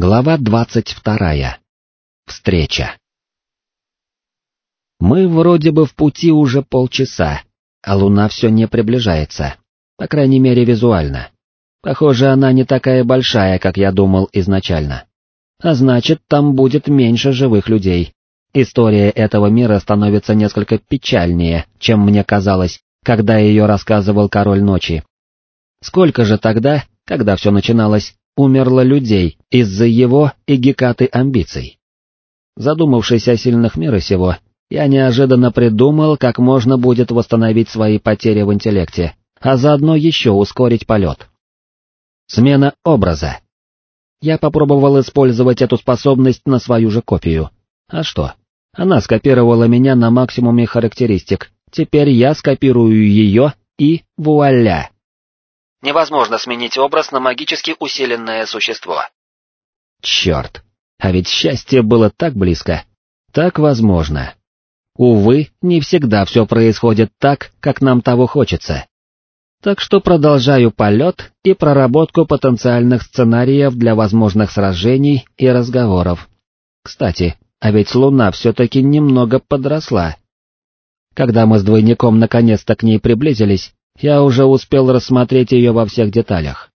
Глава двадцать вторая. Встреча. Мы вроде бы в пути уже полчаса, а луна все не приближается, по крайней мере визуально. Похоже, она не такая большая, как я думал изначально. А значит, там будет меньше живых людей. История этого мира становится несколько печальнее, чем мне казалось, когда ее рассказывал Король Ночи. Сколько же тогда, когда все начиналось, умерло людей из-за его и Гекаты амбиций. Задумавшись о сильных мира сего, я неожиданно придумал, как можно будет восстановить свои потери в интеллекте, а заодно еще ускорить полет. Смена образа. Я попробовал использовать эту способность на свою же копию. А что? Она скопировала меня на максимуме характеристик, теперь я скопирую ее и вуаля! Невозможно сменить образ на магически усиленное существо. Черт, а ведь счастье было так близко. Так возможно. Увы, не всегда все происходит так, как нам того хочется. Так что продолжаю полет и проработку потенциальных сценариев для возможных сражений и разговоров. Кстати, а ведь Луна все-таки немного подросла. Когда мы с двойником наконец-то к ней приблизились, я уже успел рассмотреть ее во всех деталях.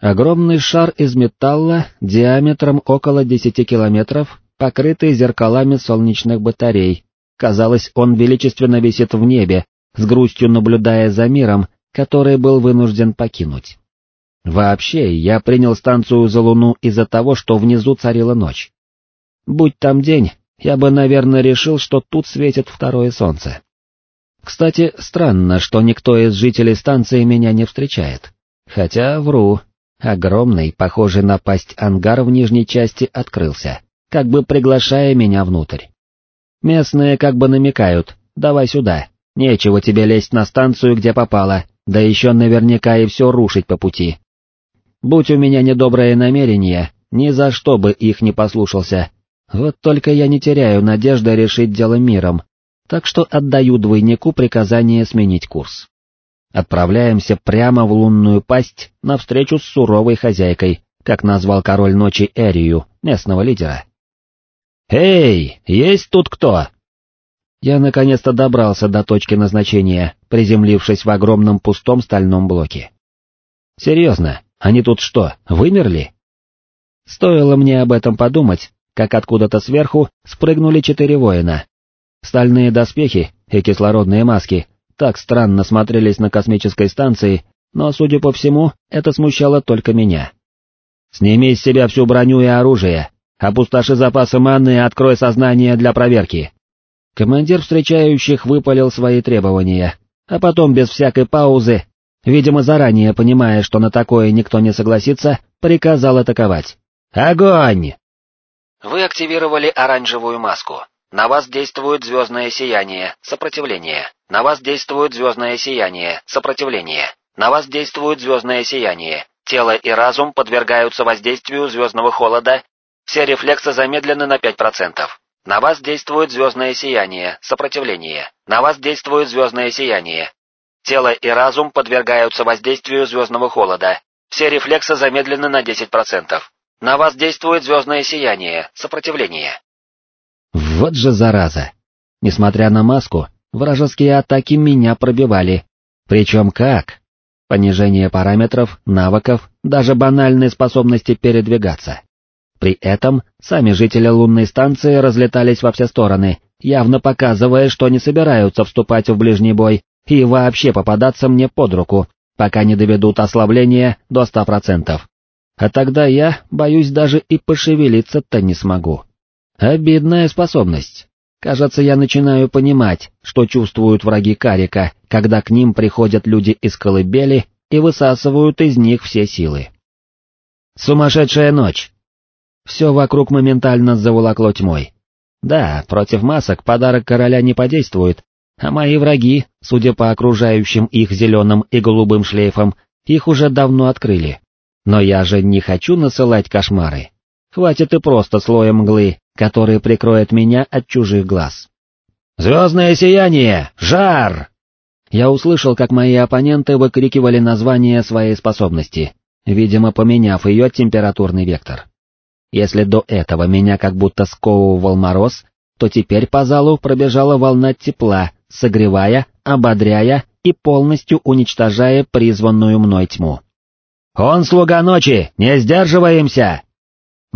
Огромный шар из металла диаметром около 10 километров, покрытый зеркалами солнечных батарей. Казалось, он величественно висит в небе, с грустью наблюдая за миром, который был вынужден покинуть. Вообще, я принял станцию за Луну из-за того, что внизу царила ночь. Будь там день, я бы, наверное, решил, что тут светит второе солнце. Кстати, странно, что никто из жителей станции меня не встречает. Хотя, вру, огромный, похожий на пасть ангар в нижней части открылся, как бы приглашая меня внутрь. Местные как бы намекают, давай сюда, нечего тебе лезть на станцию, где попало, да еще наверняка и все рушить по пути. Будь у меня недоброе намерение, ни за что бы их не послушался. Вот только я не теряю надежды решить дело миром, так что отдаю двойнику приказание сменить курс. Отправляемся прямо в лунную пасть навстречу с суровой хозяйкой, как назвал король ночи Эрию, местного лидера. «Эй, есть тут кто?» Я наконец-то добрался до точки назначения, приземлившись в огромном пустом стальном блоке. «Серьезно, они тут что, вымерли?» Стоило мне об этом подумать, как откуда-то сверху спрыгнули четыре воина, Стальные доспехи и кислородные маски так странно смотрелись на космической станции, но, судя по всему, это смущало только меня. «Сними с себя всю броню и оружие, опустоши запасы маны и открой сознание для проверки». Командир встречающих выпалил свои требования, а потом без всякой паузы, видимо заранее понимая, что на такое никто не согласится, приказал атаковать. «Огонь!» Вы активировали оранжевую маску. На вас действует звездное сияние, сопротивление. На вас действует звездное сияние, сопротивление. На вас действует звездное сияние. Тело и разум подвергаются воздействию звездного холода. Все рефлексы замедлены на 5%. На вас действует звездное сияние, сопротивление. На вас действует звездное сияние. Тело и разум подвергаются воздействию звездного холода. Все рефлексы замедлены на 10%. На вас действует звездное сияние, сопротивление. Вот же зараза! Несмотря на маску, вражеские атаки меня пробивали. Причем как? Понижение параметров, навыков, даже банальной способности передвигаться. При этом сами жители лунной станции разлетались во все стороны, явно показывая, что не собираются вступать в ближний бой и вообще попадаться мне под руку, пока не доведут ослабление до ста процентов. А тогда я, боюсь, даже и пошевелиться-то не смогу. Обидная способность. Кажется, я начинаю понимать, что чувствуют враги Карика, когда к ним приходят люди из колыбели и высасывают из них все силы. Сумасшедшая ночь. Все вокруг моментально заволокло тьмой. Да, против масок подарок короля не подействует, а мои враги, судя по окружающим их зеленым и голубым шлейфам, их уже давно открыли. Но я же не хочу насылать кошмары. Хватит и просто слоя мглы, который прикроет меня от чужих глаз. «Звездное сияние! Жар!» Я услышал, как мои оппоненты выкрикивали название своей способности, видимо, поменяв ее температурный вектор. Если до этого меня как будто сковывал мороз, то теперь по залу пробежала волна тепла, согревая, ободряя и полностью уничтожая призванную мной тьму. «Он слуга ночи! Не сдерживаемся!»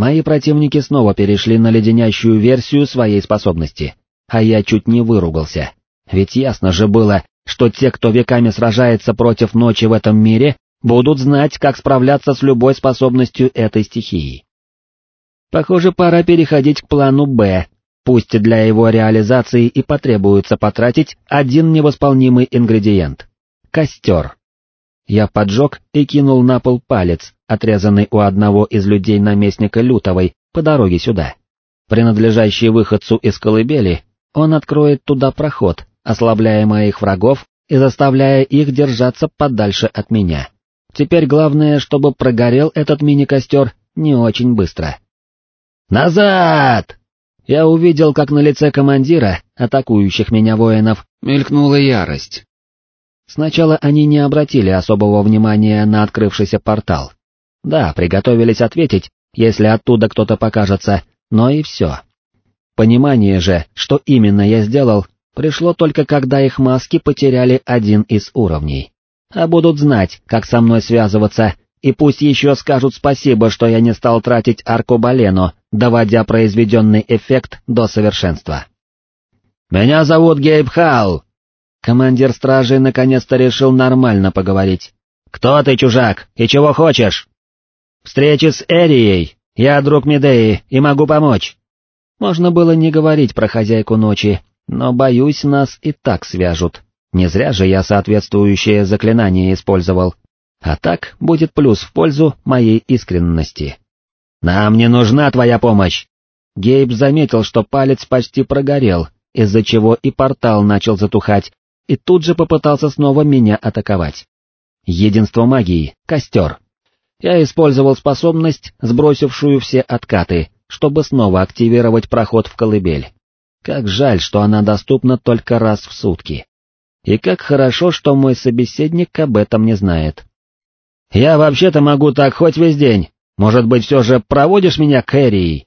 Мои противники снова перешли на леденящую версию своей способности, а я чуть не выругался. Ведь ясно же было, что те, кто веками сражается против ночи в этом мире, будут знать, как справляться с любой способностью этой стихии. Похоже, пора переходить к плану «Б», пусть для его реализации и потребуется потратить один невосполнимый ингредиент — костер. Я поджег и кинул на пол палец, отрезанный у одного из людей наместника Лютовой по дороге сюда. Принадлежащий выходцу из колыбели, он откроет туда проход, ослабляя моих врагов и заставляя их держаться подальше от меня. Теперь главное, чтобы прогорел этот мини-костер не очень быстро. «Назад!» Я увидел, как на лице командира, атакующих меня воинов, мелькнула ярость. Сначала они не обратили особого внимания на открывшийся портал. Да, приготовились ответить, если оттуда кто-то покажется, но и все. Понимание же, что именно я сделал, пришло только когда их маски потеряли один из уровней. А будут знать, как со мной связываться, и пусть еще скажут спасибо, что я не стал тратить аркубалену, доводя произведенный эффект до совершенства. «Меня зовут Гейб Халл!» Командир стражи наконец-то решил нормально поговорить. «Кто ты, чужак, и чего хочешь?» «Встречи с Эрией, я друг Медеи и могу помочь». Можно было не говорить про хозяйку ночи, но, боюсь, нас и так свяжут. Не зря же я соответствующее заклинание использовал. А так будет плюс в пользу моей искренности. «Нам не нужна твоя помощь!» Гейб заметил, что палец почти прогорел, из-за чего и портал начал затухать, и тут же попытался снова меня атаковать. Единство магии, костер. Я использовал способность, сбросившую все откаты, чтобы снова активировать проход в колыбель. Как жаль, что она доступна только раз в сутки. И как хорошо, что мой собеседник об этом не знает. «Я вообще-то могу так хоть весь день. Может быть, все же проводишь меня к Эрии?»